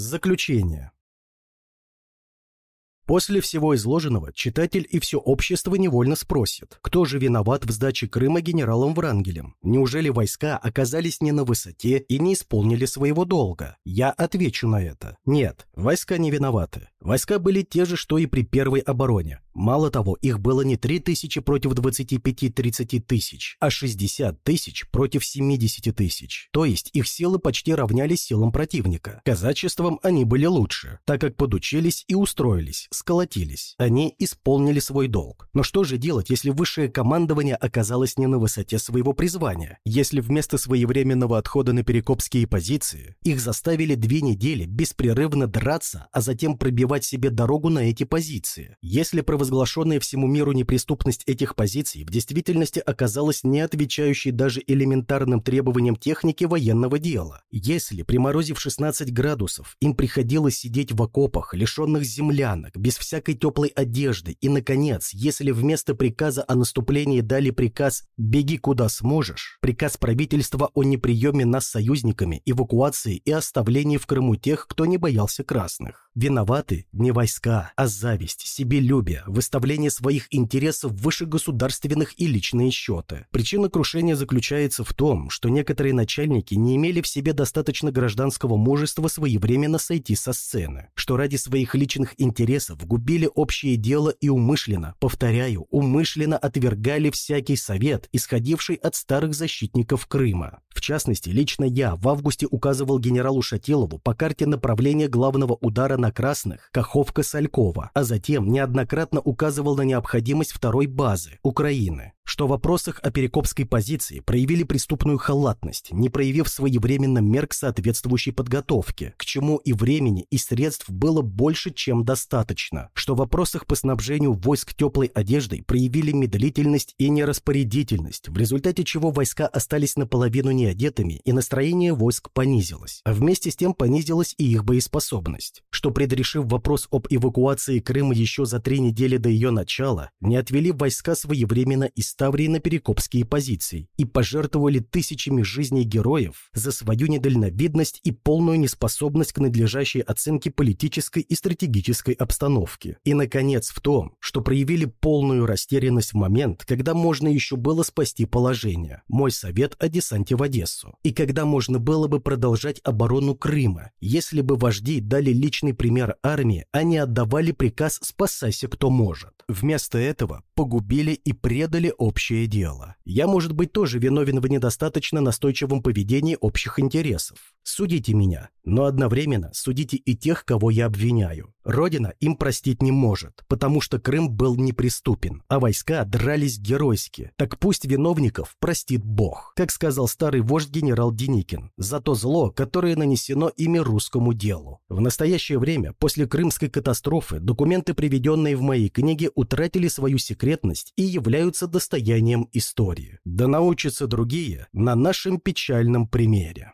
Заключение. После всего изложенного читатель и все общество невольно спросит, кто же виноват в сдаче Крыма генералом Врангелем? Неужели войска оказались не на высоте и не исполнили своего долга? Я отвечу на это. Нет, войска не виноваты. Войска были те же, что и при первой обороне. Мало того, их было не 3 тысячи против 25-30 тысяч, а 60 тысяч против 70 тысяч. То есть их силы почти равнялись силам противника. Казачеством они были лучше, так как подучились и устроились, сколотились. Они исполнили свой долг. Но что же делать, если высшее командование оказалось не на высоте своего призвания? Если вместо своевременного отхода на перекопские позиции их заставили две недели беспрерывно драться, а затем пробивать себе дорогу на эти позиции? Если провозглашенная всему миру неприступность этих позиций в действительности оказалась не отвечающей даже элементарным требованиям техники военного дела? Если, приморозив 16 градусов, им приходилось сидеть в окопах, лишенных землянок, без всякой теплой одежды. И, наконец, если вместо приказа о наступлении дали приказ «беги куда сможешь», приказ правительства о неприеме нас союзниками, эвакуации и оставлении в Крыму тех, кто не боялся красных. Виноваты не войска, а зависть, себелюбие, выставление своих интересов выше государственных и личные счеты. Причина крушения заключается в том, что некоторые начальники не имели в себе достаточно гражданского мужества своевременно сойти со сцены, что ради своих личных интересов губили общее дело и умышленно, повторяю, умышленно отвергали всякий совет, исходивший от старых защитников Крыма. В частности, лично я в августе указывал генералу Шатилову по карте направления главного удара на красных Каховка-Салькова, а затем неоднократно указывал на необходимость второй базы – Украины что в вопросах о перекопской позиции проявили преступную халатность, не проявив своевременно мер к соответствующей подготовке, к чему и времени, и средств было больше, чем достаточно, что в вопросах по снабжению войск теплой одеждой проявили медлительность и нераспорядительность, в результате чего войска остались наполовину неодетыми и настроение войск понизилось, а вместе с тем понизилась и их боеспособность, что предрешив вопрос об эвакуации Крыма еще за три недели до ее начала, не отвели войска своевременно из Ставрии на перекопские позиции и пожертвовали тысячами жизней героев за свою недальновидность и полную неспособность к надлежащей оценке политической и стратегической обстановки. И, наконец, в том, что проявили полную растерянность в момент, когда можно еще было спасти положение. Мой совет о десанте в Одессу. И когда можно было бы продолжать оборону Крыма, если бы вожди дали личный пример армии, а не отдавали приказ «спасайся, кто может». Вместо этого погубили и предали общее дело. Я, может быть, тоже виновен в недостаточно настойчивом поведении общих интересов. Судите меня, но одновременно судите и тех, кого я обвиняю. Родина им простить не может, потому что Крым был неприступен, а войска дрались геройски. Так пусть виновников простит Бог, как сказал старый вождь генерал Деникин, за то зло, которое нанесено ими русскому делу. В настоящее время, после крымской катастрофы, документы, приведенные в моей книге, утратили свою секретность и являются достоянием истории. Да научатся другие на нашем печальном примере.